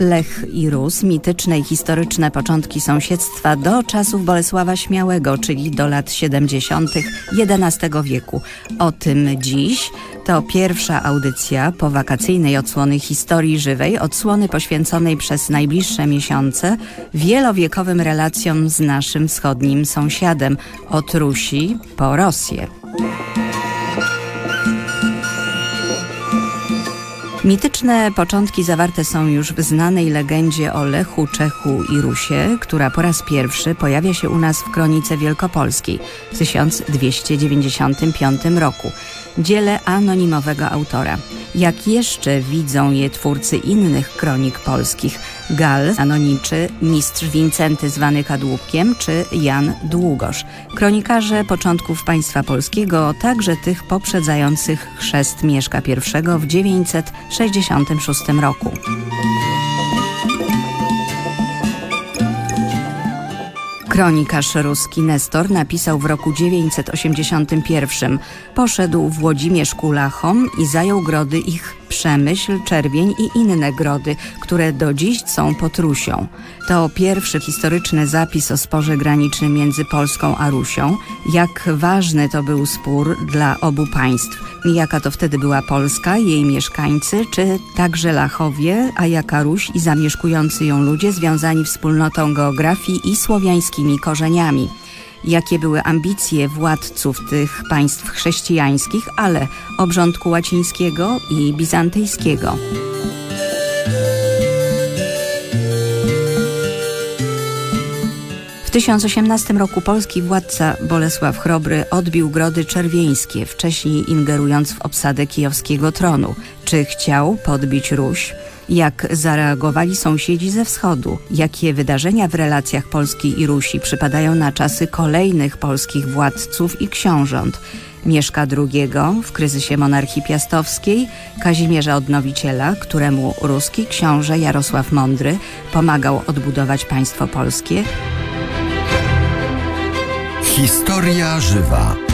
Lech i Rus, mityczne i historyczne początki sąsiedztwa do czasów Bolesława Śmiałego, czyli do lat 70. XI wieku. O tym dziś to pierwsza audycja po wakacyjnej odsłony historii żywej, odsłony poświęconej przez najbliższe miesiące wielowiekowym relacjom z naszym wschodnim sąsiadem, od Rusi po Rosję. Mityczne początki zawarte są już w znanej legendzie o Lechu, Czechu i Rusie, która po raz pierwszy pojawia się u nas w Kronice Wielkopolskiej w 1295 roku dziele anonimowego autora. Jak jeszcze widzą je twórcy innych kronik polskich, Gal, anonimczy, mistrz Wincenty zwany Kadłubkiem czy Jan Długosz. Kronikarze początków państwa polskiego, także tych poprzedzających chrzest Mieszka I w 966 roku. Kronikarz ruski Nestor napisał w roku 981 Poszedł Włodzimierz Kulachom i zajął grody ich Przemyśl, Czerwień i inne grody, które do dziś są pod Rusią. To pierwszy historyczny zapis o sporze granicznym między Polską a Rusią. Jak ważny to był spór dla obu państw. Jaka to wtedy była Polska, jej mieszkańcy, czy także Lachowie, a jaka Ruś i zamieszkujący ją ludzie związani wspólnotą geografii i słowiańskimi korzeniami jakie były ambicje władców tych państw chrześcijańskich, ale obrządku łacińskiego i bizantyjskiego. W 1018 roku polski władca Bolesław Chrobry odbił grody czerwieńskie, wcześniej ingerując w obsadę kijowskiego tronu. Czy chciał podbić Ruś? Jak zareagowali sąsiedzi ze wschodu? Jakie wydarzenia w relacjach Polski i Rusi przypadają na czasy kolejnych polskich władców i książąt? Mieszka II w kryzysie monarchii piastowskiej, Kazimierza Odnowiciela, któremu ruski książę Jarosław Mądry pomagał odbudować państwo polskie. Historia żywa.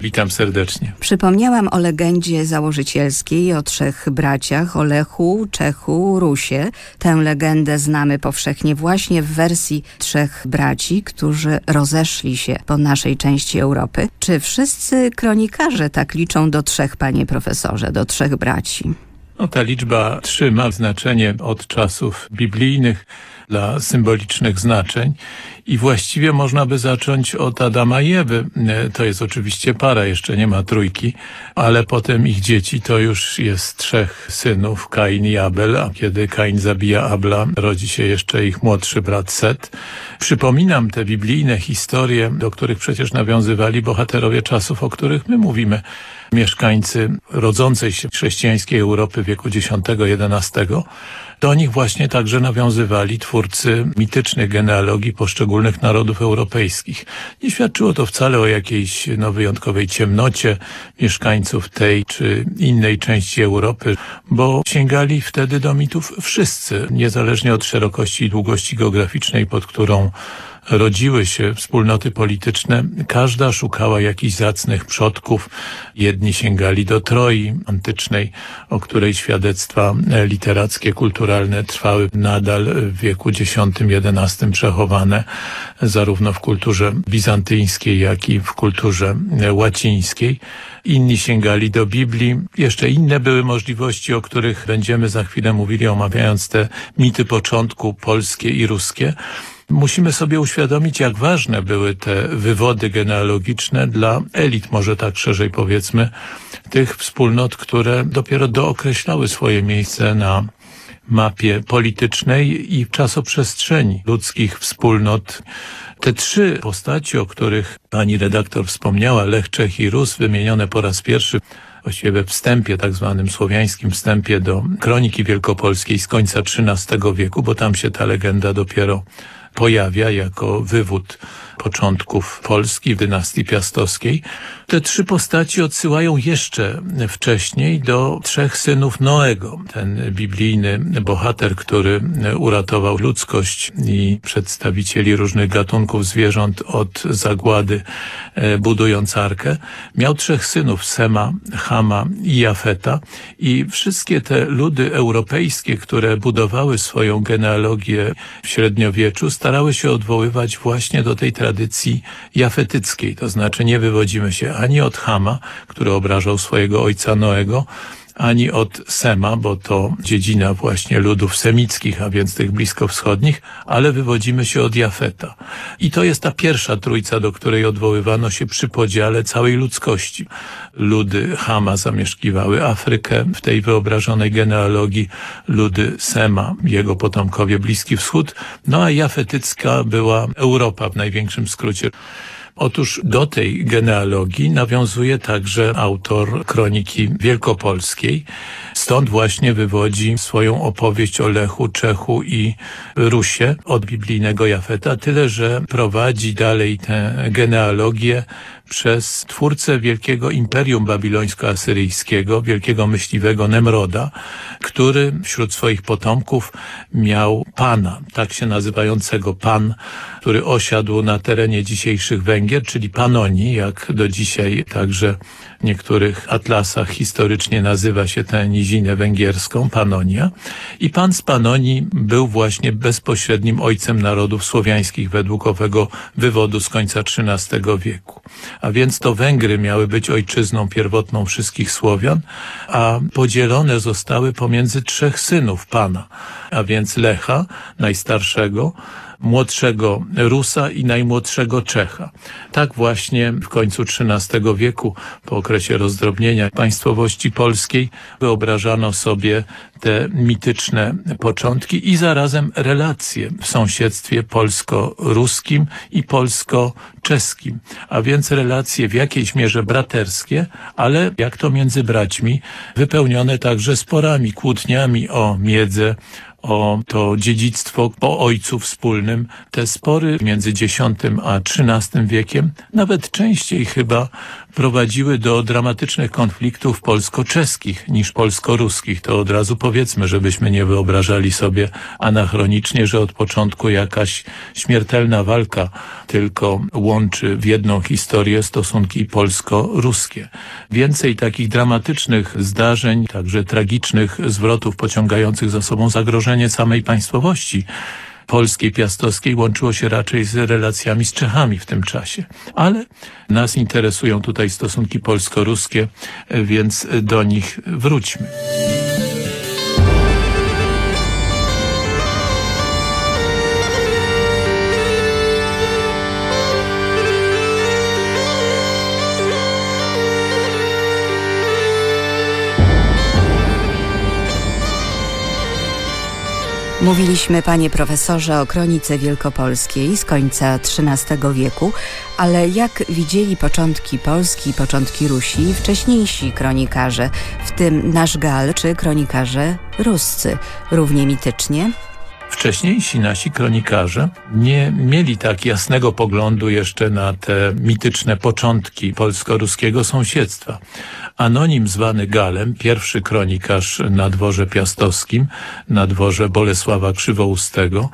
Witam serdecznie. Przypomniałam o legendzie założycielskiej, o trzech braciach, o Lechu, Czechu, Rusie. Tę legendę znamy powszechnie właśnie w wersji trzech braci, którzy rozeszli się po naszej części Europy. Czy wszyscy kronikarze tak liczą do trzech, panie profesorze, do trzech braci? No, ta liczba trzy ma znaczenie od czasów biblijnych dla symbolicznych znaczeń i właściwie można by zacząć od Adama i Ewy. E, to jest oczywiście para, jeszcze nie ma trójki, ale potem ich dzieci to już jest trzech synów, Kain i Abel, a kiedy Kain zabija Abla, rodzi się jeszcze ich młodszy brat Set. Przypominam te biblijne historie, do których przecież nawiązywali bohaterowie czasów, o których my mówimy mieszkańcy rodzącej się chrześcijańskiej Europy wieku X-XI, do nich właśnie także nawiązywali twórcy mitycznych genealogii poszczególnych narodów europejskich. Nie świadczyło to wcale o jakiejś no, wyjątkowej ciemnocie mieszkańców tej czy innej części Europy, bo sięgali wtedy do mitów wszyscy, niezależnie od szerokości i długości geograficznej, pod którą rodziły się wspólnoty polityczne, każda szukała jakichś zacnych przodków. Jedni sięgali do Troi antycznej, o której świadectwa literackie, kulturalne trwały nadal w wieku X-XI przechowane, zarówno w kulturze bizantyjskiej, jak i w kulturze łacińskiej inni sięgali do Biblii. Jeszcze inne były możliwości, o których będziemy za chwilę mówili, omawiając te mity początku polskie i ruskie. Musimy sobie uświadomić, jak ważne były te wywody genealogiczne dla elit, może tak szerzej powiedzmy, tych wspólnot, które dopiero dookreślały swoje miejsce na mapie politycznej i czasoprzestrzeni ludzkich wspólnot. Te trzy postaci, o których pani redaktor wspomniała, Lech, Czech i Rus, wymienione po raz pierwszy właściwie we wstępie, tak zwanym słowiańskim wstępie do Kroniki Wielkopolskiej z końca XIII wieku, bo tam się ta legenda dopiero pojawia jako wywód początków Polski dynastii piastowskiej. Te trzy postaci odsyłają jeszcze wcześniej do trzech synów Noego. Ten biblijny bohater, który uratował ludzkość i przedstawicieli różnych gatunków zwierząt od zagłady, e, budując arkę, miał trzech synów, Sema, Hama i Jafeta i wszystkie te ludy europejskie, które budowały swoją genealogię w średniowieczu, starały się odwoływać właśnie do tej tradycji jafetyckiej, to znaczy nie wywodzimy się ani od Hama, który obrażał swojego ojca Noego, ani od Sema, bo to dziedzina właśnie ludów semickich, a więc tych bliskowschodnich, ale wywodzimy się od Jafeta. I to jest ta pierwsza trójca, do której odwoływano się przy podziale całej ludzkości. Ludy Hama zamieszkiwały Afrykę w tej wyobrażonej genealogii, ludy Sema, jego potomkowie Bliski Wschód, no a jafetycka była Europa w największym skrócie. Otóż do tej genealogii nawiązuje także autor kroniki wielkopolskiej. Stąd właśnie wywodzi swoją opowieść o Lechu, Czechu i Rusie od biblijnego Jafeta, tyle że prowadzi dalej tę genealogię przez twórcę wielkiego imperium babilońsko-asyryjskiego, wielkiego myśliwego Nemroda, który wśród swoich potomków miał pana, tak się nazywającego pan, który osiadł na terenie dzisiejszych Węgier, czyli Panonii, jak do dzisiaj także w niektórych atlasach historycznie nazywa się tę nizinę węgierską, Panonia. I pan z Panonii był właśnie bezpośrednim ojcem narodów słowiańskich według owego wywodu z końca XIII wieku. A więc to Węgry miały być ojczyzną pierwotną wszystkich Słowian, a podzielone zostały pomiędzy trzech synów pana, a więc Lecha, najstarszego, młodszego Rusa i najmłodszego Czecha. Tak właśnie w końcu XIII wieku, po okresie rozdrobnienia państwowości polskiej, wyobrażano sobie te mityczne początki i zarazem relacje w sąsiedztwie polsko-ruskim i polsko-czeskim, a więc relacje w jakiejś mierze braterskie, ale jak to między braćmi, wypełnione także sporami, kłótniami o miedzę, o to dziedzictwo po ojcu wspólnym. Te spory między X a XIII wiekiem, nawet częściej chyba prowadziły do dramatycznych konfliktów polsko-czeskich niż polsko-ruskich. To od razu powiedzmy, żebyśmy nie wyobrażali sobie anachronicznie, że od początku jakaś śmiertelna walka tylko łączy w jedną historię stosunki polsko-ruskie. Więcej takich dramatycznych zdarzeń, także tragicznych zwrotów pociągających za sobą zagrożenie samej państwowości polskiej, piastowskiej łączyło się raczej z relacjami z Czechami w tym czasie. Ale nas interesują tutaj stosunki polsko-ruskie, więc do nich wróćmy. Mówiliśmy, panie profesorze, o kronice wielkopolskiej z końca XIII wieku, ale jak widzieli początki Polski, początki Rusi, wcześniejsi kronikarze, w tym nasz Gal czy kronikarze ruscy, równie mitycznie? Wcześniejsi nasi kronikarze nie mieli tak jasnego poglądu jeszcze na te mityczne początki polsko-ruskiego sąsiedztwa. Anonim zwany Galem, pierwszy kronikarz na dworze piastowskim, na dworze Bolesława Krzywoustego,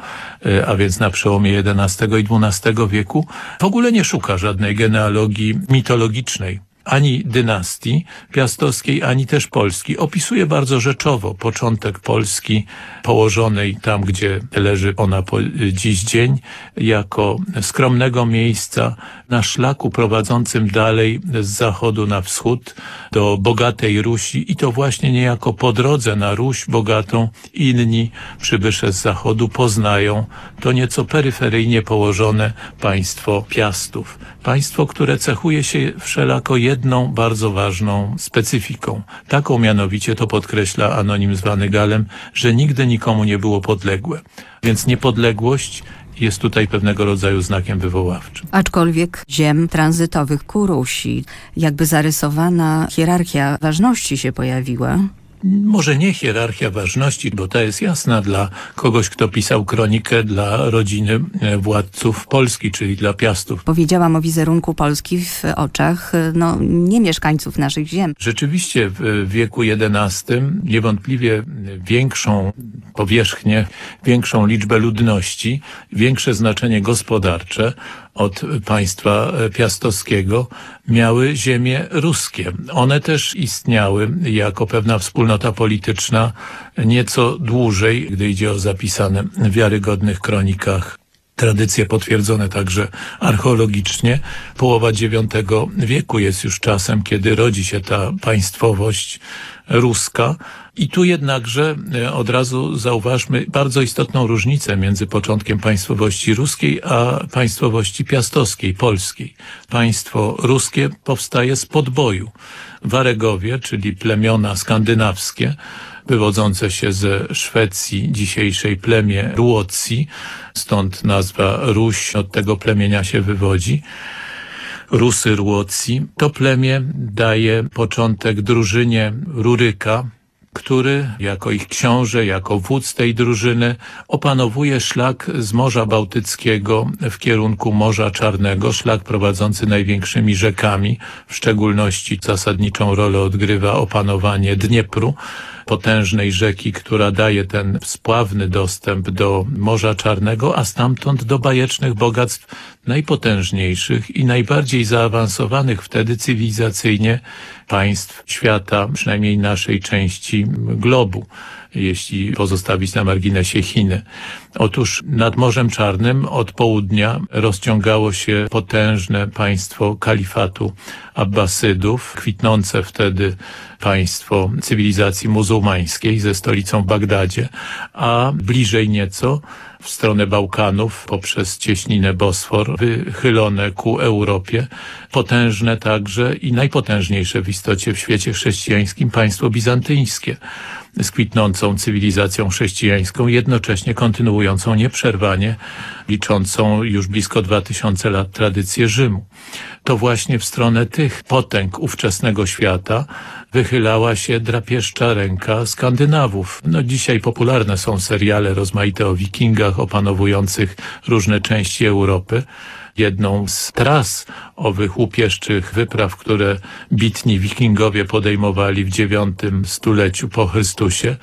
e, a więc na przełomie XI i XII wieku, w ogóle nie szuka żadnej genealogii mitologicznej ani dynastii piastowskiej, ani też Polski. Opisuje bardzo rzeczowo początek Polski położonej tam, gdzie leży ona po dziś dzień, jako skromnego miejsca na szlaku prowadzącym dalej z zachodu na wschód do bogatej Rusi i to właśnie niejako po drodze na Ruś bogatą inni przybysze z zachodu poznają to nieco peryferyjnie położone państwo Piastów. Państwo, które cechuje się wszelako jedną bardzo ważną specyfiką. Taką mianowicie to podkreśla anonim zwany Galem, że nigdy nikomu nie było podległe. Więc niepodległość jest tutaj pewnego rodzaju znakiem wywoławczym. Aczkolwiek ziem tranzytowych ku Rusi, jakby zarysowana hierarchia ważności się pojawiła. Może nie hierarchia ważności, bo ta jest jasna dla kogoś, kto pisał kronikę dla rodziny e, władców Polski, czyli dla Piastów. Powiedziałam o wizerunku Polski w oczach no, nie mieszkańców naszych ziem. Rzeczywiście w wieku XI niewątpliwie większą powierzchnię, większą liczbę ludności, większe znaczenie gospodarcze od państwa piastowskiego miały ziemie ruskie. One też istniały jako pewna wspólnota polityczna nieco dłużej, gdy idzie o zapisane w wiarygodnych kronikach tradycje potwierdzone także archeologicznie. Połowa IX wieku jest już czasem, kiedy rodzi się ta państwowość ruska. I tu jednakże e, od razu zauważmy bardzo istotną różnicę między początkiem państwowości ruskiej a państwowości piastowskiej, polskiej. Państwo ruskie powstaje z podboju. Waregowie, czyli plemiona skandynawskie, wywodzące się ze Szwecji, dzisiejszej plemię Ruocji, stąd nazwa Ruś od tego plemienia się wywodzi. Rusy Ruocji. To plemię daje początek drużynie Ruryka, który jako ich książę, jako wódz tej drużyny opanowuje szlak z Morza Bałtyckiego w kierunku Morza Czarnego, szlak prowadzący największymi rzekami, w szczególności zasadniczą rolę odgrywa opanowanie Dniepru, potężnej rzeki, która daje ten spławny dostęp do Morza Czarnego, a stamtąd do bajecznych bogactw najpotężniejszych i najbardziej zaawansowanych wtedy cywilizacyjnie państw świata, przynajmniej naszej części globu jeśli pozostawić na marginesie Chiny. Otóż nad Morzem Czarnym od południa rozciągało się potężne państwo kalifatu Abbasydów, kwitnące wtedy państwo cywilizacji muzułmańskiej ze stolicą w Bagdadzie, a bliżej nieco w stronę Bałkanów poprzez cieśninę Bosfor, wychylone ku Europie, potężne także i najpotężniejsze w istocie w świecie chrześcijańskim państwo bizantyjskie z kwitnącą cywilizacją chrześcijańską, jednocześnie kontynuującą nieprzerwanie, liczącą już blisko 2000 lat tradycję Rzymu. To właśnie w stronę tych potęg ówczesnego świata wychylała się drapieżcza ręka Skandynawów. No dzisiaj popularne są seriale rozmaite o wikingach opanowujących różne części Europy jedną z tras owych łupieszczych wypraw, które bitni wikingowie podejmowali w IX stuleciu po Chrystusie,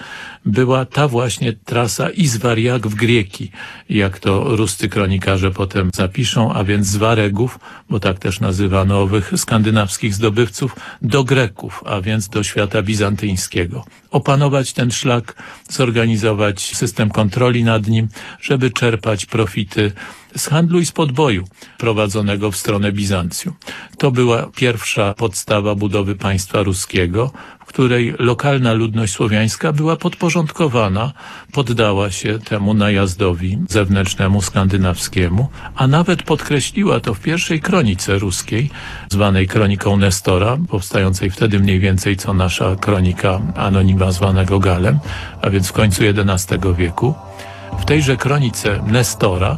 była ta właśnie trasa Izwariak w Grieki, jak to ruscy kronikarze potem zapiszą, a więc z Waregów, bo tak też nazywano owych skandynawskich zdobywców, do Greków, a więc do świata bizantyjskiego. Opanować ten szlak, zorganizować system kontroli nad nim, żeby czerpać profity z handlu i z podboju prowadzonego w stronę Bizancjum. To była pierwsza podstawa budowy państwa ruskiego, której lokalna ludność słowiańska była podporządkowana, poddała się temu najazdowi zewnętrznemu, skandynawskiemu, a nawet podkreśliła to w pierwszej kronice ruskiej, zwanej kroniką Nestora, powstającej wtedy mniej więcej co nasza kronika anonima zwanego Galem, a więc w końcu XI wieku. W tejże kronice Nestora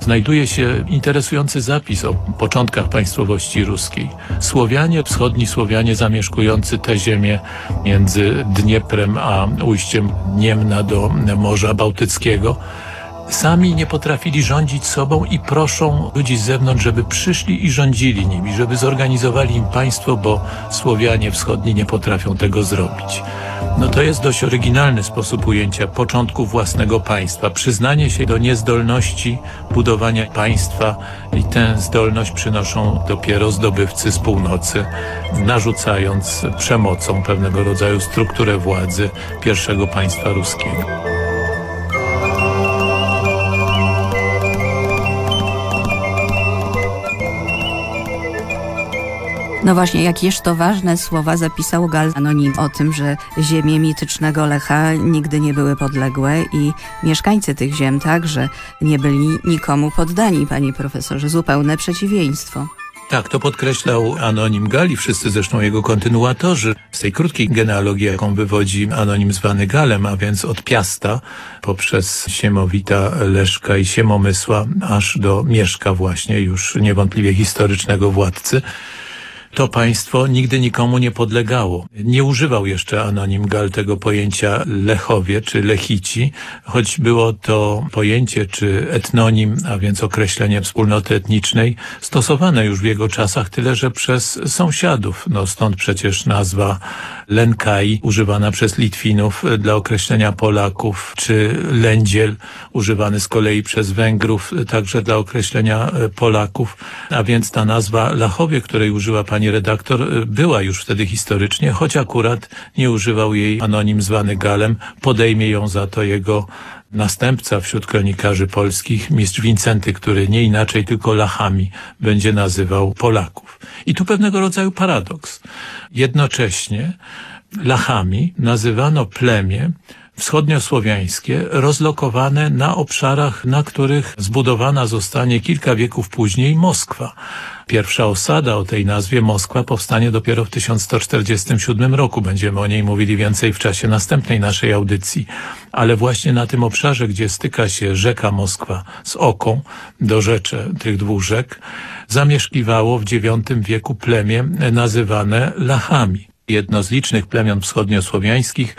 znajduje się interesujący zapis o początkach państwowości ruskiej. Słowianie, wschodni Słowianie zamieszkujący te ziemię między Dnieprem a ujściem Niemna do Morza Bałtyckiego sami nie potrafili rządzić sobą i proszą ludzi z zewnątrz, żeby przyszli i rządzili nimi, żeby zorganizowali im państwo, bo Słowianie wschodni nie potrafią tego zrobić. No to jest dość oryginalny sposób ujęcia początku własnego państwa. Przyznanie się do niezdolności budowania państwa i tę zdolność przynoszą dopiero zdobywcy z północy, narzucając przemocą pewnego rodzaju strukturę władzy pierwszego państwa ruskiego. No właśnie, jakież to ważne słowa zapisał Gal Anonim o tym, że ziemie mitycznego Lecha nigdy nie były podległe i mieszkańcy tych ziem także nie byli nikomu poddani, panie profesorze. Zupełne przeciwieństwo. Tak, to podkreślał Anonim Gali, wszyscy zresztą jego kontynuatorzy. Z tej krótkiej genealogii, jaką wywodzi Anonim zwany Galem, a więc od Piasta, poprzez Siemowita, Leszka i Siemomysła, aż do Mieszka właśnie, już niewątpliwie historycznego władcy, to państwo nigdy nikomu nie podlegało. Nie używał jeszcze anonim Gal tego pojęcia Lechowie czy Lechici, choć było to pojęcie czy etnonim, a więc określenie wspólnoty etnicznej, stosowane już w jego czasach, tyle że przez sąsiadów. No stąd przecież nazwa Lenkaj używana przez Litwinów dla określenia Polaków, czy Lędziel używany z kolei przez Węgrów także dla określenia Polaków, a więc ta nazwa Lachowie, której użyła pani redaktor, była już wtedy historycznie, choć akurat nie używał jej anonim zwany Galem, podejmie ją za to jego następca wśród kronikarzy polskich, mistrz Wincenty, który nie inaczej tylko Lachami będzie nazywał Polaków. I tu pewnego rodzaju paradoks. Jednocześnie Lachami nazywano plemię, wschodniosłowiańskie rozlokowane na obszarach, na których zbudowana zostanie kilka wieków później Moskwa. Pierwsza osada o tej nazwie Moskwa powstanie dopiero w 1147 roku. Będziemy o niej mówili więcej w czasie następnej naszej audycji. Ale właśnie na tym obszarze, gdzie styka się rzeka Moskwa z Oką, do rzecze tych dwóch rzek, zamieszkiwało w IX wieku plemię nazywane Lachami. Jedno z licznych plemion wschodniosłowiańskich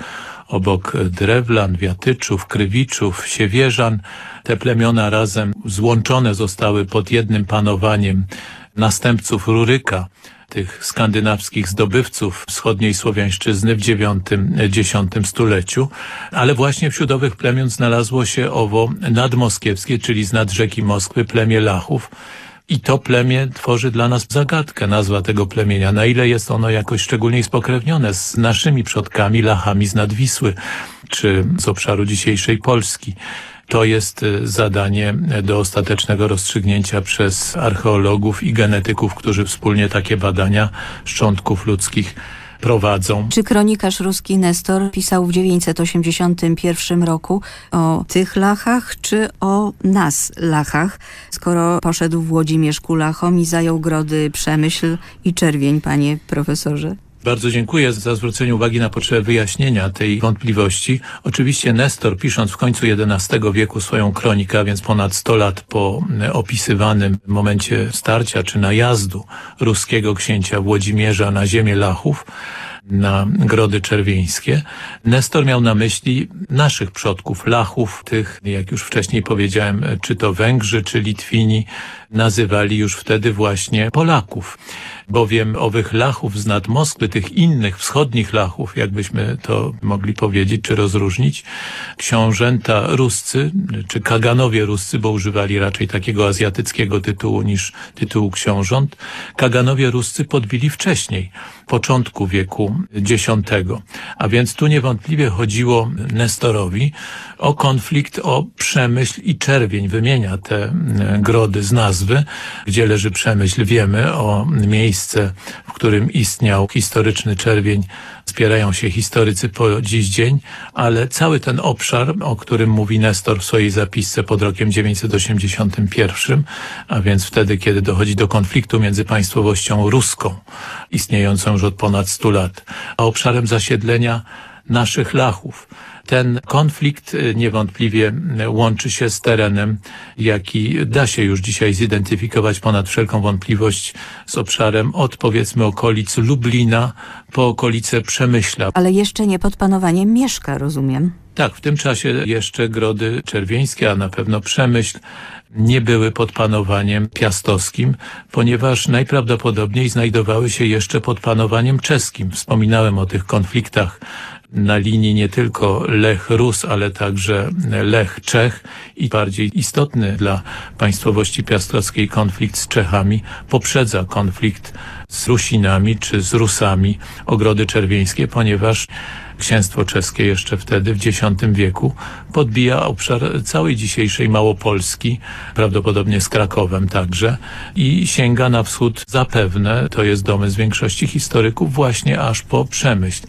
obok Drewlan, Wiatyczów, Krywiczów, Siewierzan. Te plemiona razem złączone zostały pod jednym panowaniem następców Ruryka, tych skandynawskich zdobywców wschodniej Słowiańszczyzny w IX-X stuleciu, ale właśnie wśród owych plemion znalazło się owo nadmoskiewskie, czyli z nad rzeki Moskwy, plemię Lachów, i to plemię tworzy dla nas zagadkę, nazwa tego plemienia. Na ile jest ono jakoś szczególnie spokrewnione z naszymi przodkami, Lachami z Nadwisły, czy z obszaru dzisiejszej Polski. To jest y, zadanie do ostatecznego rozstrzygnięcia przez archeologów i genetyków, którzy wspólnie takie badania szczątków ludzkich prowadzą. Czy kronikarz ruski Nestor pisał w 981 roku o tych lachach, czy o nas lachach, skoro poszedł w Włodzimierzku lachom i zajął grody Przemyśl i Czerwień, panie profesorze? Bardzo dziękuję za zwrócenie uwagi na potrzebę wyjaśnienia tej wątpliwości. Oczywiście Nestor, pisząc w końcu XI wieku swoją kronikę, a więc ponad 100 lat po opisywanym momencie starcia czy najazdu ruskiego księcia Włodzimierza na ziemię Lachów, na Grody Czerwieńskie. Nestor miał na myśli naszych przodków, Lachów, tych, jak już wcześniej powiedziałem, czy to Węgrzy, czy Litwini, nazywali już wtedy właśnie Polaków bowiem owych Lachów z nad Moskwy, tych innych wschodnich Lachów, jakbyśmy to mogli powiedzieć czy rozróżnić, książęta ruscy, czy kaganowie ruscy, bo używali raczej takiego azjatyckiego tytułu niż tytułu książąt, kaganowie ruscy podbili wcześniej, początku wieku X. A więc tu niewątpliwie chodziło Nestorowi o konflikt o Przemyśl i Czerwień. Wymienia te grody z nazwy, gdzie leży Przemyśl. Wiemy o miejsce, w którym istniał historyczny Czerwień. Spierają się historycy po dziś dzień, ale cały ten obszar, o którym mówi Nestor w swojej zapisce pod rokiem 981, a więc wtedy, kiedy dochodzi do konfliktu między państwowością ruską, istniejącą już od ponad 100 lat, a obszarem zasiedlenia naszych Lachów. Ten konflikt y, niewątpliwie y, łączy się z terenem, jaki da się już dzisiaj zidentyfikować ponad wszelką wątpliwość z obszarem od powiedzmy okolic Lublina po okolice Przemyśla. Ale jeszcze nie pod panowaniem Mieszka, rozumiem. Tak, w tym czasie jeszcze Grody Czerwieńskie, a na pewno Przemyśl nie były pod panowaniem piastowskim, ponieważ najprawdopodobniej znajdowały się jeszcze pod panowaniem czeskim. Wspominałem o tych konfliktach na linii nie tylko Lech-Rus, ale także Lech-Czech i bardziej istotny dla państwowości piastowskiej konflikt z Czechami poprzedza konflikt z Rusinami czy z Rusami Ogrody Czerwieńskie, ponieważ księstwo czeskie jeszcze wtedy w X wieku podbija obszar całej dzisiejszej Małopolski, prawdopodobnie z Krakowem także i sięga na wschód zapewne, to jest domysł większości historyków, właśnie aż po Przemyśl.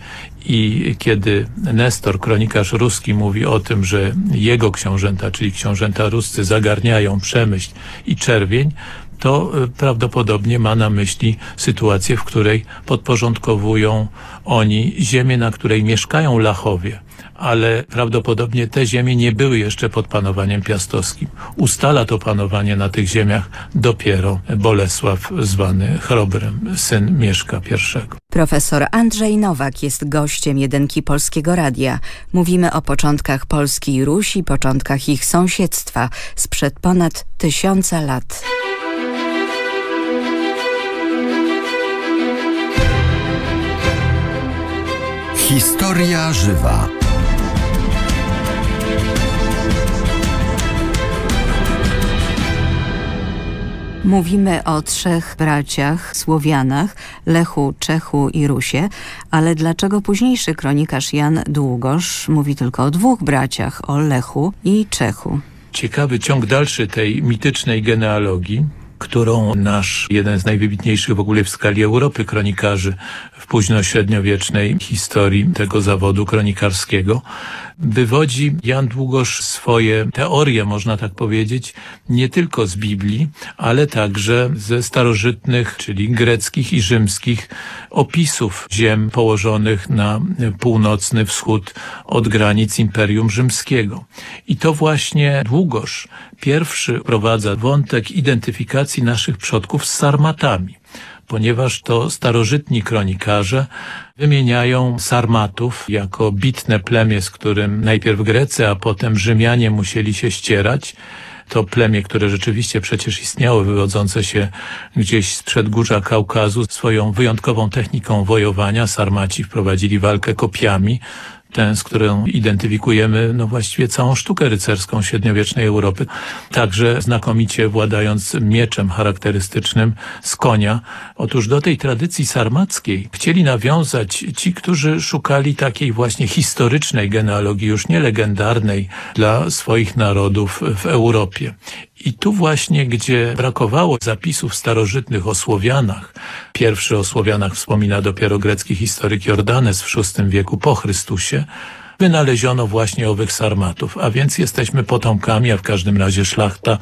I kiedy Nestor, kronikarz ruski, mówi o tym, że jego książęta, czyli książęta ruscy zagarniają Przemyśl i Czerwień, to y, prawdopodobnie ma na myśli sytuację, w której podporządkowują oni ziemię, na której mieszkają Lachowie, ale prawdopodobnie te ziemie nie były jeszcze pod panowaniem piastowskim. Ustala to panowanie na tych ziemiach dopiero Bolesław zwany Chrobrym, syn Mieszka I. Profesor Andrzej Nowak jest gościem Jedynki Polskiego Radia. Mówimy o początkach Polski i Rusi, początkach ich sąsiedztwa sprzed ponad tysiąca lat. Historia żywa. Mówimy o trzech braciach Słowianach, Lechu, Czechu i Rusie, ale dlaczego późniejszy kronikarz Jan Długosz mówi tylko o dwóch braciach, o Lechu i Czechu? Ciekawy ciąg dalszy tej mitycznej genealogii którą nasz jeden z najwybitniejszych w ogóle w skali Europy kronikarzy w późno-średniowiecznej historii tego zawodu kronikarskiego wywodzi Jan Długosz swoje teorie, można tak powiedzieć, nie tylko z Biblii, ale także ze starożytnych, czyli greckich i rzymskich opisów ziem położonych na północny wschód od granic Imperium Rzymskiego. I to właśnie Długosz pierwszy prowadza wątek identyfikacji naszych przodków z sarmatami ponieważ to starożytni kronikarze wymieniają Sarmatów jako bitne plemię, z którym najpierw Grecy, a potem Rzymianie musieli się ścierać. To plemię, które rzeczywiście przecież istniało, wywodzące się gdzieś z przedgórza Kaukazu, swoją wyjątkową techniką wojowania. Sarmaci wprowadzili walkę kopiami, tę, z którą identyfikujemy no właściwie całą sztukę rycerską średniowiecznej Europy. Także znakomicie władając mieczem charakterystycznym z konia. Otóż do tej tradycji sarmackiej chcieli nawiązać ci, którzy szukali takiej właśnie historycznej genealogii, już nie legendarnej dla swoich narodów w Europie. I tu właśnie, gdzie brakowało zapisów starożytnych o Słowianach, pierwszy o Słowianach wspomina dopiero grecki historyk Jordanes w VI wieku po Chrystusie, wynaleziono właśnie owych sarmatów, a więc jesteśmy potomkami, a w każdym razie szlachta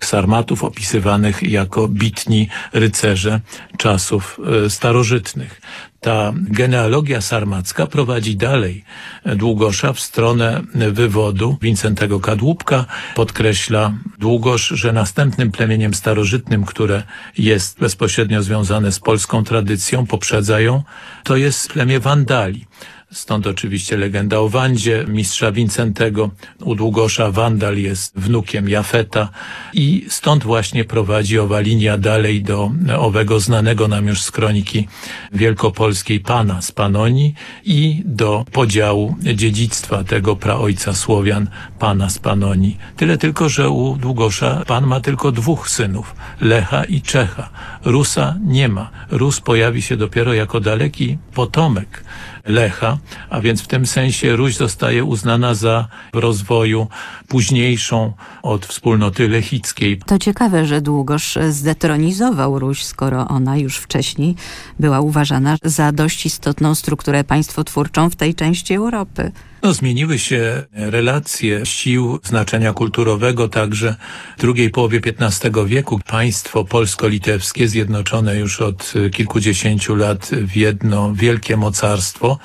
sarmatów opisywanych jako bitni rycerze czasów e, starożytnych. Ta genealogia sarmacka prowadzi dalej Długosza w stronę wywodu Wincentego Kadłubka. Podkreśla Długosz, że następnym plemieniem starożytnym, które jest bezpośrednio związane z polską tradycją, poprzedza ją, to jest plemię Wandali. Stąd oczywiście legenda o Wandzie, mistrza Wincentego. U Długosza Wandal jest wnukiem Jafeta i stąd właśnie prowadzi owa linia dalej do owego znanego nam już z kroniki wielkopolskiej pana z Panonii i do podziału dziedzictwa tego praojca Słowian, pana z Panonii. Tyle tylko, że u Długosza pan ma tylko dwóch synów, Lecha i Czecha. Rusa nie ma. Rus pojawi się dopiero jako daleki potomek Lecha, a więc w tym sensie Ruś zostaje uznana za rozwoju późniejszą od wspólnoty lechickiej. To ciekawe, że Długosz zdetronizował Ruś, skoro ona już wcześniej była uważana za dość istotną strukturę państwotwórczą w tej części Europy. No, zmieniły się relacje sił znaczenia kulturowego także w drugiej połowie XV wieku. Państwo polsko-litewskie zjednoczone już od kilkudziesięciu lat w jedno wielkie mocarstwo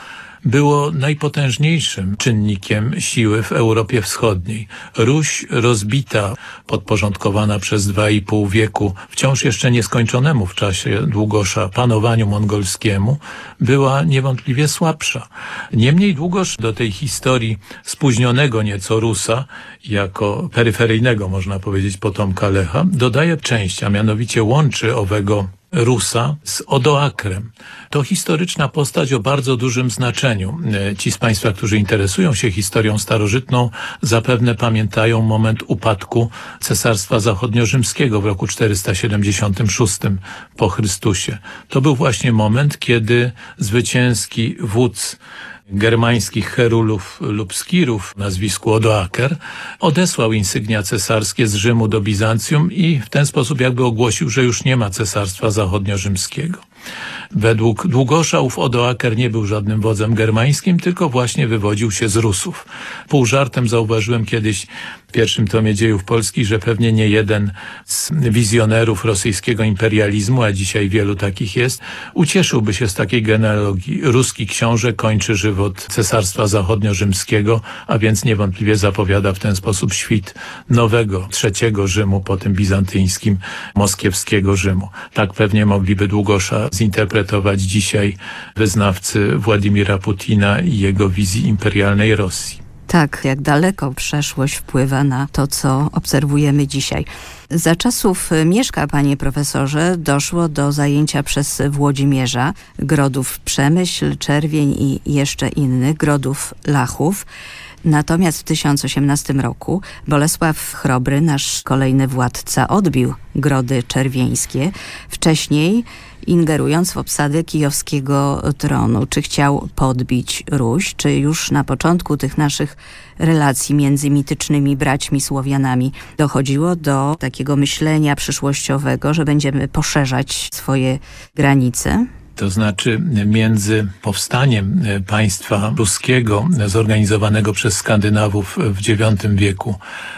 było najpotężniejszym czynnikiem siły w Europie Wschodniej. Ruś rozbita, podporządkowana przez dwa i pół wieku, wciąż jeszcze nieskończonemu w czasie Długosza panowaniu mongolskiemu, była niewątpliwie słabsza. Niemniej Długosz do tej historii spóźnionego nieco Rusa, jako peryferyjnego, można powiedzieć, potomka Lecha, dodaje część, a mianowicie łączy owego Rusa z Odoakrem. To historyczna postać o bardzo dużym znaczeniu. E, ci z Państwa, którzy interesują się historią starożytną, zapewne pamiętają moment upadku Cesarstwa Zachodnio-Rzymskiego w roku 476 po Chrystusie. To był właśnie moment, kiedy zwycięski wódz germańskich herulów lub skirów nazwisku Odoaker odesłał insygnia cesarskie z Rzymu do Bizancjum i w ten sposób jakby ogłosił, że już nie ma cesarstwa zachodnio-rzymskiego. Według Długosza ów Odoaker nie był żadnym wodzem germańskim, tylko właśnie wywodził się z Rusów. Pół żartem zauważyłem kiedyś w pierwszym tomie dziejów polskich, że pewnie nie jeden z wizjonerów rosyjskiego imperializmu, a dzisiaj wielu takich jest, ucieszyłby się z takiej genealogii. Ruski książę kończy żywot Cesarstwa Zachodnio-Rzymskiego, a więc niewątpliwie zapowiada w ten sposób świt nowego, trzeciego Rzymu po tym bizantyńskim, moskiewskiego Rzymu. Tak pewnie mogliby Długosza zinterpretować dzisiaj wyznawcy Władimira Putina i jego wizji imperialnej Rosji. Tak, jak daleko przeszłość wpływa na to, co obserwujemy dzisiaj. Za czasów Mieszka, panie profesorze, doszło do zajęcia przez Włodzimierza grodów Przemyśl, Czerwień i jeszcze innych, grodów Lachów. Natomiast w 1018 roku Bolesław Chrobry, nasz kolejny władca, odbił grody czerwieńskie. Wcześniej ingerując w obsadę kijowskiego tronu. Czy chciał podbić Ruś, czy już na początku tych naszych relacji między mitycznymi braćmi Słowianami dochodziło do takiego myślenia przyszłościowego, że będziemy poszerzać swoje granice? To znaczy między powstaniem państwa ruskiego zorganizowanego przez Skandynawów w IX wieku,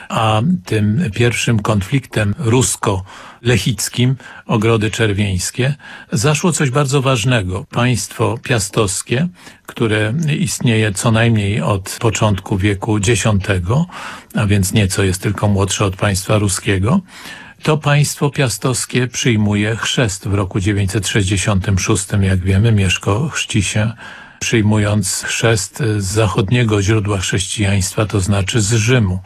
a tym pierwszym konfliktem rusko-lechickim, ogrody czerwieńskie, zaszło coś bardzo ważnego. Państwo piastowskie, które istnieje co najmniej od początku wieku X, a więc nieco jest tylko młodsze od państwa ruskiego, to państwo piastowskie przyjmuje chrzest w roku 966, jak wiemy, Mieszko chrzci się przyjmując chrzest z zachodniego źródła chrześcijaństwa, to znaczy z Rzymu,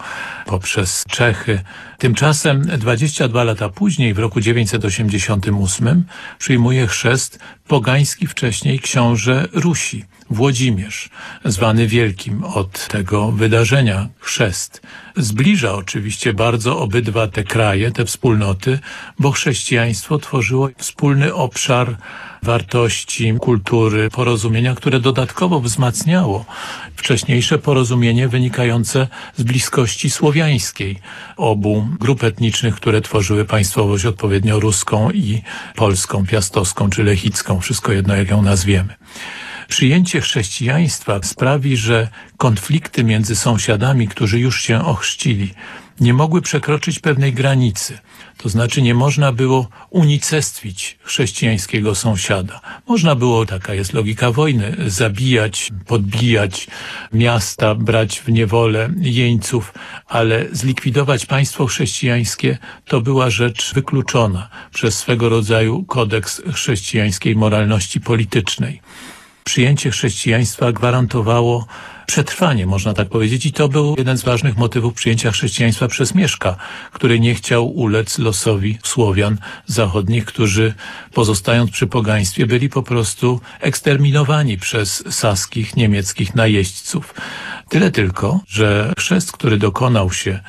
poprzez Czechy. Tymczasem 22 lata później, w roku 988, przyjmuje chrzest pogański wcześniej książę Rusi, Włodzimierz, zwany Wielkim od tego wydarzenia chrzest. Zbliża oczywiście bardzo obydwa te kraje, te wspólnoty, bo chrześcijaństwo tworzyło wspólny obszar wartości, kultury, porozumienia, które dodatkowo wzmacniało wcześniejsze porozumienie wynikające z bliskości słowiańskiej obu grup etnicznych, które tworzyły państwowość odpowiednio ruską i polską, piastowską czy lechicką, wszystko jedno jak ją nazwiemy. Przyjęcie chrześcijaństwa sprawi, że konflikty między sąsiadami, którzy już się ochrzcili, nie mogły przekroczyć pewnej granicy. To znaczy nie można było unicestwić chrześcijańskiego sąsiada. Można było, taka jest logika wojny, zabijać, podbijać miasta, brać w niewolę jeńców, ale zlikwidować państwo chrześcijańskie to była rzecz wykluczona przez swego rodzaju kodeks chrześcijańskiej moralności politycznej. Przyjęcie chrześcijaństwa gwarantowało przetrwanie, można tak powiedzieć. I to był jeden z ważnych motywów przyjęcia chrześcijaństwa przez Mieszka, który nie chciał ulec losowi Słowian zachodnich, którzy pozostając przy pogaństwie byli po prostu eksterminowani przez saskich niemieckich najeźdźców. Tyle tylko, że chrzest, który dokonał się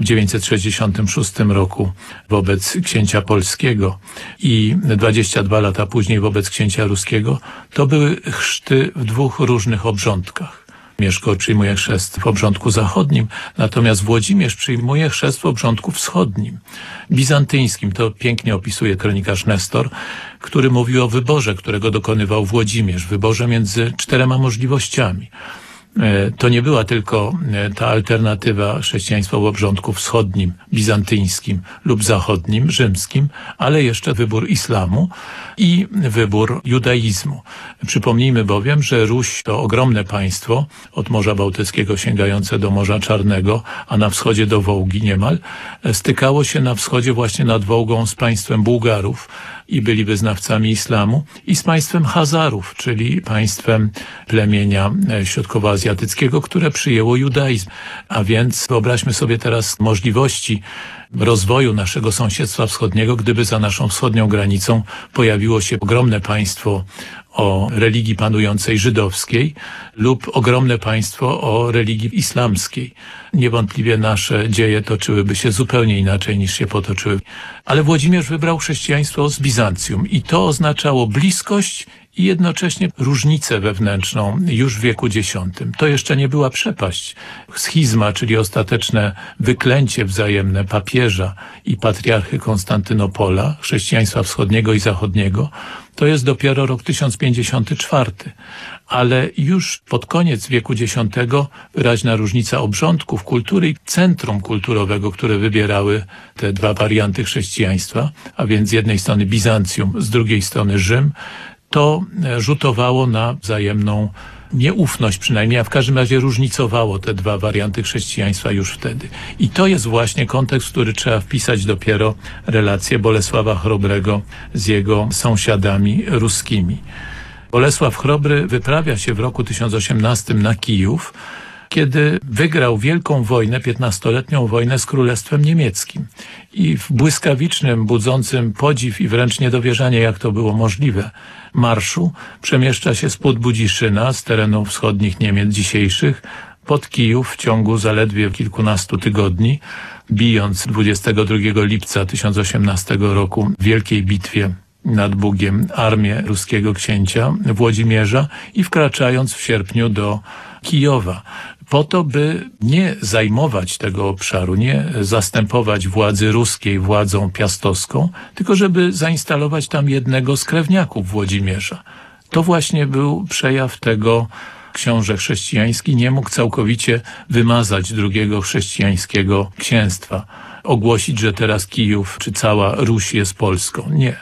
w 966 roku wobec księcia polskiego i 22 lata później wobec księcia ruskiego, to były chrzty w dwóch różnych obrządkach. Mieszko przyjmuje chrzest w obrządku zachodnim, natomiast Włodzimierz przyjmuje chrzest w obrządku wschodnim, bizantyńskim. To pięknie opisuje kronikarz Nestor, który mówił o wyborze, którego dokonywał Włodzimierz, wyborze między czterema możliwościami. E, to nie była tylko e, ta alternatywa chrześcijaństwa w obrządku wschodnim, bizantyńskim lub zachodnim, rzymskim, ale jeszcze wybór islamu i wybór judaizmu. Przypomnijmy bowiem, że Ruś to ogromne państwo, od Morza Bałtyckiego sięgające do Morza Czarnego, a na wschodzie do Wołgi niemal, stykało się na wschodzie właśnie nad Wołgą z państwem Bułgarów, i byli wyznawcami islamu i z państwem Hazarów, czyli państwem plemienia e, środkowoazjatyckiego, które przyjęło judaizm. A więc wyobraźmy sobie teraz możliwości rozwoju naszego sąsiedztwa wschodniego, gdyby za naszą wschodnią granicą pojawiło się ogromne państwo o religii panującej żydowskiej lub ogromne państwo o religii islamskiej. Niewątpliwie nasze dzieje toczyłyby się zupełnie inaczej niż się potoczyły. Ale Włodzimierz wybrał chrześcijaństwo z Bizancjum i to oznaczało bliskość i jednocześnie różnicę wewnętrzną już w wieku X. To jeszcze nie była przepaść. Schizma, czyli ostateczne wyklęcie wzajemne papieża i patriarchy Konstantynopola, chrześcijaństwa wschodniego i zachodniego, to jest dopiero rok 1054, ale już pod koniec wieku X wyraźna różnica obrządków, kultury i centrum kulturowego, które wybierały te dwa warianty chrześcijaństwa, a więc z jednej strony Bizancjum, z drugiej strony Rzym, to rzutowało na wzajemną nieufność przynajmniej, a w każdym razie różnicowało te dwa warianty chrześcijaństwa już wtedy. I to jest właśnie kontekst, w który trzeba wpisać dopiero relacje Bolesława Chrobrego z jego sąsiadami ruskimi. Bolesław Chrobry wyprawia się w roku 1018 na Kijów, kiedy wygrał wielką wojnę, piętnastoletnią wojnę z Królestwem Niemieckim. I w błyskawicznym, budzącym podziw i wręcz niedowierzanie, jak to było możliwe, marszu przemieszcza się spod Budziszyna, z terenów wschodnich Niemiec dzisiejszych, pod Kijów w ciągu zaledwie kilkunastu tygodni, bijąc 22 lipca 1018 roku w wielkiej bitwie nad Bugiem armię ruskiego księcia Włodzimierza i wkraczając w sierpniu do Kijowa po to, by nie zajmować tego obszaru, nie zastępować władzy ruskiej władzą piastowską, tylko żeby zainstalować tam jednego z krewniaków Włodzimierza. To właśnie był przejaw tego książę chrześcijański nie mógł całkowicie wymazać drugiego chrześcijańskiego księstwa, ogłosić, że teraz Kijów czy cała Ruś jest Polską. Nie.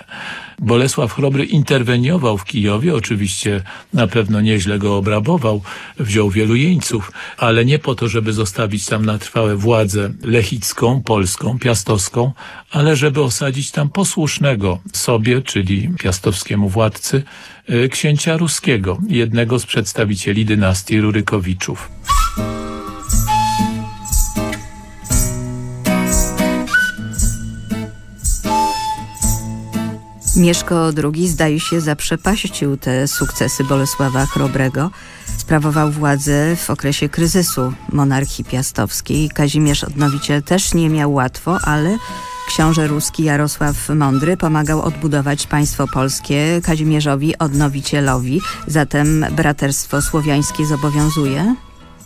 Bolesław Chrobry interweniował w Kijowie, oczywiście na pewno nieźle go obrabował, wziął wielu jeńców, ale nie po to, żeby zostawić tam na trwałe władzę lechicką, polską, piastowską, ale żeby osadzić tam posłusznego sobie, czyli piastowskiemu władcy, y, księcia ruskiego, jednego z przedstawicieli dynastii Rurykowiczów. Mieszko II zdaje się zaprzepaścił te sukcesy Bolesława Chrobrego. Sprawował władzę w okresie kryzysu monarchii piastowskiej. Kazimierz Odnowiciel też nie miał łatwo, ale książę ruski Jarosław Mądry pomagał odbudować państwo polskie Kazimierzowi Odnowicielowi. Zatem braterstwo słowiańskie zobowiązuje?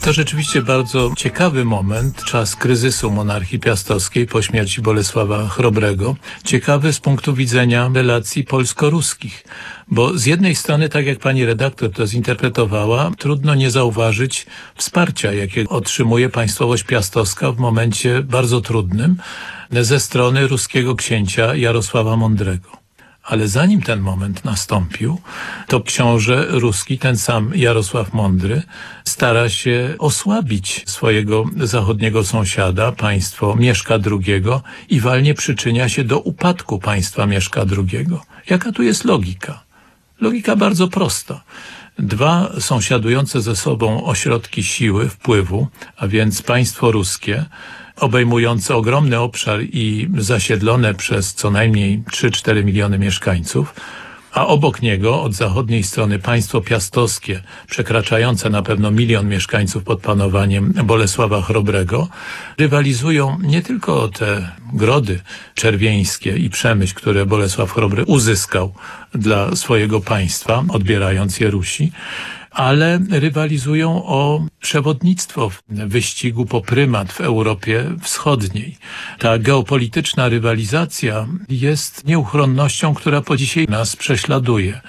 To rzeczywiście bardzo ciekawy moment, czas kryzysu monarchii piastowskiej po śmierci Bolesława Chrobrego. Ciekawy z punktu widzenia relacji polsko-ruskich, bo z jednej strony, tak jak pani redaktor to zinterpretowała, trudno nie zauważyć wsparcia, jakie otrzymuje państwowość piastowska w momencie bardzo trudnym ze strony ruskiego księcia Jarosława Mądrego. Ale zanim ten moment nastąpił, to książę ruski, ten sam Jarosław Mądry, stara się osłabić swojego zachodniego sąsiada, państwo Mieszka II i walnie przyczynia się do upadku państwa Mieszka II. Jaka tu jest logika? Logika bardzo prosta. Dwa sąsiadujące ze sobą ośrodki siły, wpływu, a więc państwo ruskie, obejmujące ogromny obszar i zasiedlone przez co najmniej 3-4 miliony mieszkańców, a obok niego od zachodniej strony państwo piastowskie, przekraczające na pewno milion mieszkańców pod panowaniem Bolesława Chrobrego, rywalizują nie tylko te grody czerwieńskie i przemyśl, które Bolesław Chrobry uzyskał dla swojego państwa, odbierając je Rusi, ale rywalizują o przewodnictwo w wyścigu po prymat w Europie Wschodniej. Ta geopolityczna rywalizacja jest nieuchronnością, która po dzisiaj nas prześladuje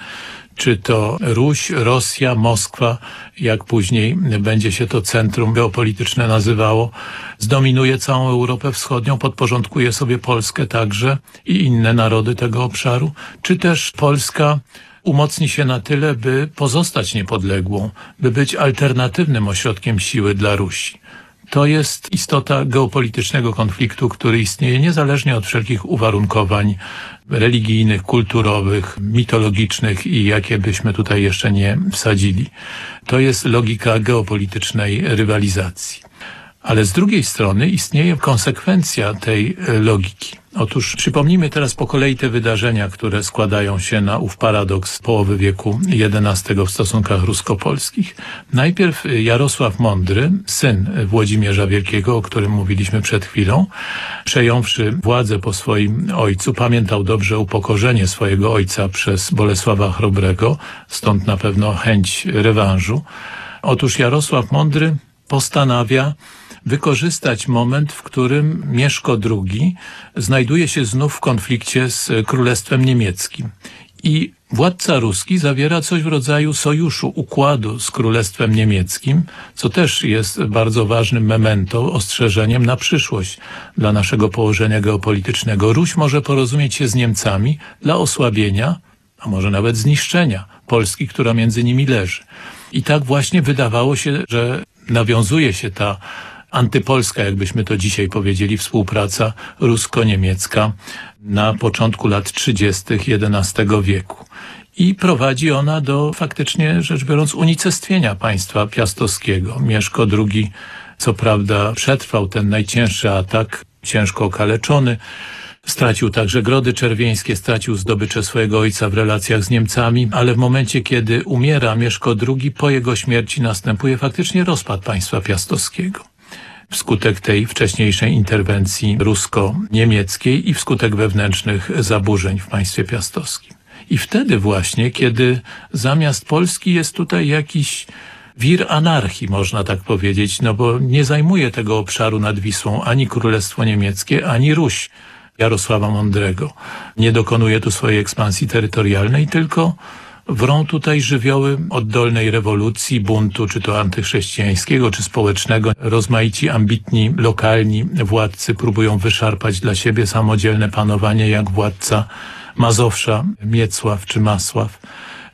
czy to Ruś, Rosja, Moskwa, jak później będzie się to centrum geopolityczne nazywało, zdominuje całą Europę Wschodnią, podporządkuje sobie Polskę także i inne narody tego obszaru, czy też Polska umocni się na tyle, by pozostać niepodległą, by być alternatywnym ośrodkiem siły dla Rusi. To jest istota geopolitycznego konfliktu, który istnieje niezależnie od wszelkich uwarunkowań religijnych, kulturowych, mitologicznych i jakie byśmy tutaj jeszcze nie wsadzili. To jest logika geopolitycznej rywalizacji. Ale z drugiej strony istnieje konsekwencja tej e, logiki. Otóż przypomnijmy teraz po kolei te wydarzenia, które składają się na ów paradoks połowy wieku XI w stosunkach rusko-polskich. Najpierw Jarosław Mądry, syn Włodzimierza Wielkiego, o którym mówiliśmy przed chwilą, przejąwszy władzę po swoim ojcu, pamiętał dobrze upokorzenie swojego ojca przez Bolesława Chrobrego, stąd na pewno chęć rewanżu. Otóż Jarosław Mądry postanawia wykorzystać moment, w którym Mieszko II znajduje się znów w konflikcie z Królestwem Niemieckim. I władca ruski zawiera coś w rodzaju sojuszu, układu z Królestwem Niemieckim, co też jest bardzo ważnym memento, ostrzeżeniem na przyszłość dla naszego położenia geopolitycznego. Ruś może porozumieć się z Niemcami dla osłabienia, a może nawet zniszczenia Polski, która między nimi leży. I tak właśnie wydawało się, że nawiązuje się ta antypolska, jakbyśmy to dzisiaj powiedzieli, współpraca rusko-niemiecka na początku lat 30. XI wieku. I prowadzi ona do faktycznie, rzecz biorąc, unicestwienia państwa piastowskiego. Mieszko II, co prawda, przetrwał ten najcięższy atak, ciężko okaleczony, Stracił także Grody Czerwieńskie, stracił zdobycze swojego ojca w relacjach z Niemcami, ale w momencie, kiedy umiera Mieszko II, po jego śmierci następuje faktycznie rozpad państwa piastowskiego wskutek tej wcześniejszej interwencji rusko-niemieckiej i wskutek wewnętrznych zaburzeń w państwie piastowskim. I wtedy właśnie, kiedy zamiast Polski jest tutaj jakiś wir anarchii, można tak powiedzieć, no bo nie zajmuje tego obszaru nad Wisłą ani Królestwo Niemieckie, ani Ruś Jarosława Mądrego. Nie dokonuje tu swojej ekspansji terytorialnej, tylko wrą tutaj żywioły oddolnej rewolucji, buntu, czy to antychrześcijańskiego, czy społecznego. Rozmaici, ambitni, lokalni władcy próbują wyszarpać dla siebie samodzielne panowanie, jak władca Mazowsza, Miecław czy Masław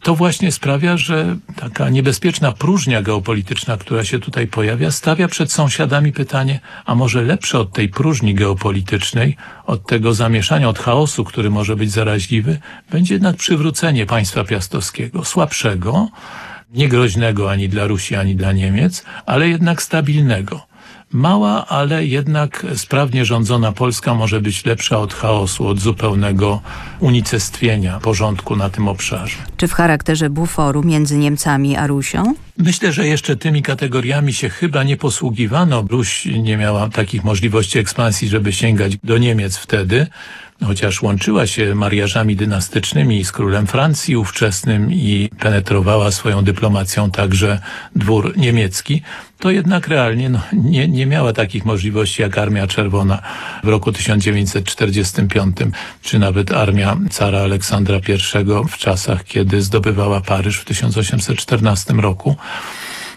to właśnie sprawia, że taka niebezpieczna próżnia geopolityczna, która się tutaj pojawia, stawia przed sąsiadami pytanie, a może lepsze od tej próżni geopolitycznej, od tego zamieszania, od chaosu, który może być zaraźliwy, będzie jednak przywrócenie państwa piastowskiego, słabszego, niegroźnego ani dla Rusi, ani dla Niemiec, ale jednak stabilnego. Mała, ale jednak sprawnie rządzona Polska może być lepsza od chaosu, od zupełnego unicestwienia porządku na tym obszarze. Czy w charakterze buforu między Niemcami a Rusią? Myślę, że jeszcze tymi kategoriami się chyba nie posługiwano. Ruś nie miała takich możliwości ekspansji, żeby sięgać do Niemiec wtedy chociaż łączyła się mariażami dynastycznymi z królem Francji ówczesnym i penetrowała swoją dyplomacją także dwór niemiecki, to jednak realnie no, nie, nie miała takich możliwości jak Armia Czerwona w roku 1945, czy nawet Armia cara Aleksandra I w czasach, kiedy zdobywała Paryż w 1814 roku.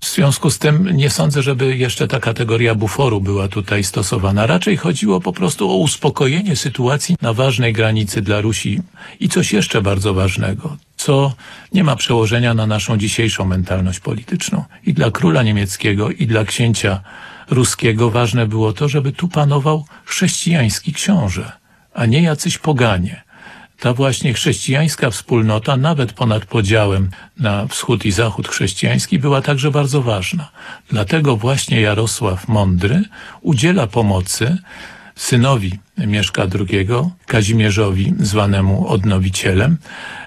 W związku z tym nie sądzę, żeby jeszcze ta kategoria buforu była tutaj stosowana. Raczej chodziło po prostu o uspokojenie sytuacji na ważnej granicy dla Rusi i coś jeszcze bardzo ważnego, co nie ma przełożenia na naszą dzisiejszą mentalność polityczną. I dla króla niemieckiego, i dla księcia ruskiego ważne było to, żeby tu panował chrześcijański książę, a nie jacyś poganie ta właśnie chrześcijańska wspólnota, nawet ponad podziałem na wschód i zachód chrześcijański, była także bardzo ważna. Dlatego właśnie Jarosław Mądry udziela pomocy synowi Mieszka II, Kazimierzowi, zwanemu odnowicielem,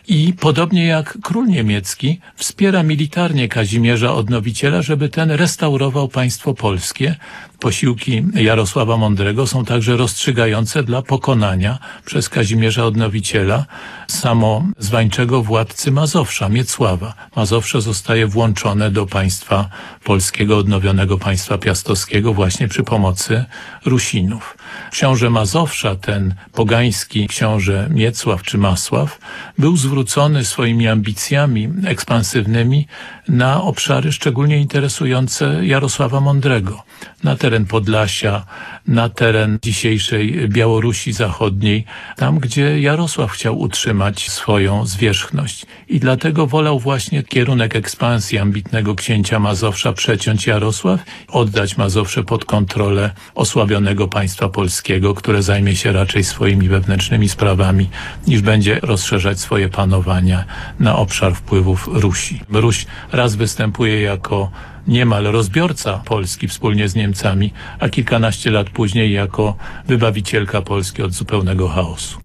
i podobnie jak król niemiecki wspiera militarnie Kazimierza Odnowiciela, żeby ten restaurował państwo polskie. Posiłki Jarosława Mądrego są także rozstrzygające dla pokonania przez Kazimierza Odnowiciela samozwańczego władcy Mazowsza, Miecława. Mazowsze zostaje włączone do państwa polskiego, odnowionego państwa piastowskiego właśnie przy pomocy Rusinów. Książę Mazowsza, ten pogański książę Miecław czy Masław, był zwrócony swoimi ambicjami ekspansywnymi na obszary szczególnie interesujące Jarosława Mądrego. Na teren Podlasia, na teren dzisiejszej Białorusi Zachodniej, tam gdzie Jarosław chciał utrzymać swoją zwierzchność. I dlatego wolał właśnie kierunek ekspansji ambitnego księcia Mazowsza przeciąć Jarosław, oddać Mazowsze pod kontrolę osłabionego państwa polskiego, które zajmie się raczej swoimi wewnętrznymi sprawami, niż będzie rozszerzać swoje panowania na obszar wpływów Rusi. Ruś raz występuje jako niemal rozbiorca Polski wspólnie z Niemcami, a kilkanaście lat później jako wybawicielka Polski od zupełnego chaosu.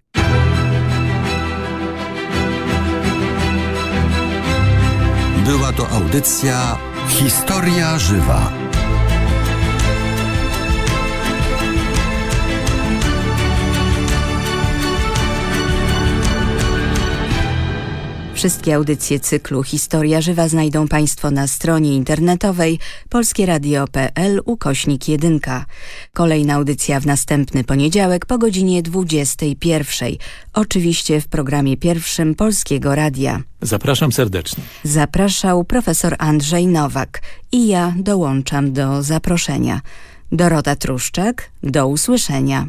Była to audycja Historia Żywa. Wszystkie audycje cyklu Historia Żywa znajdą Państwo na stronie internetowej polskieradio.pl ukośnik 1. Kolejna audycja w następny poniedziałek po godzinie 21. Oczywiście w programie pierwszym Polskiego Radia. Zapraszam serdecznie. Zapraszał profesor Andrzej Nowak i ja dołączam do zaproszenia. Dorota Truszczak, do usłyszenia.